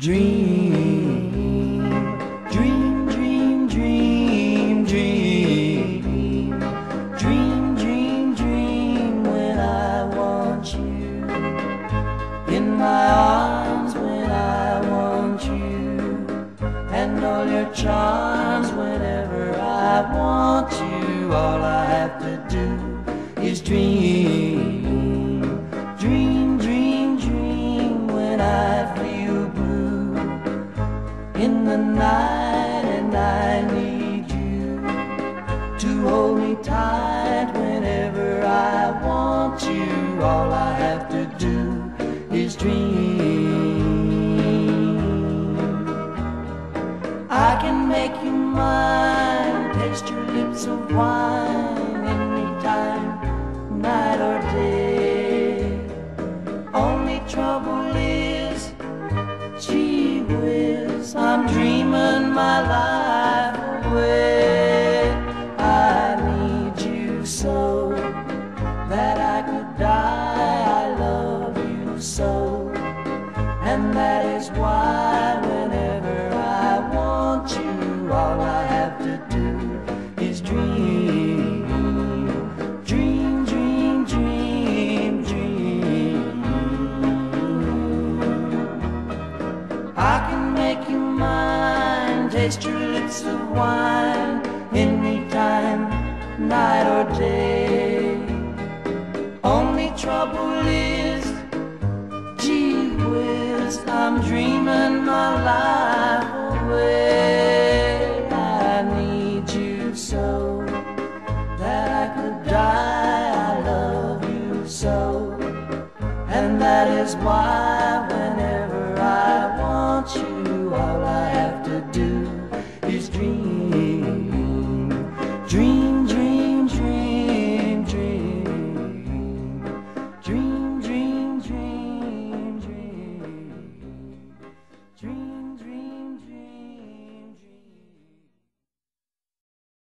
Dream, dream, dream, dream, dream, dream, dream, when I want you. In my arms when I want you. And all your charms whenever I want in the night and I need you to hold me tight whenever I want you. All I have to do is dream. I can make you mine, taste your lips of wine my life taste your lips of wine any time, night or day. Only trouble is, gee whiz, I'm dreaming my life away. I need you so that I could die. I love you so, and that is why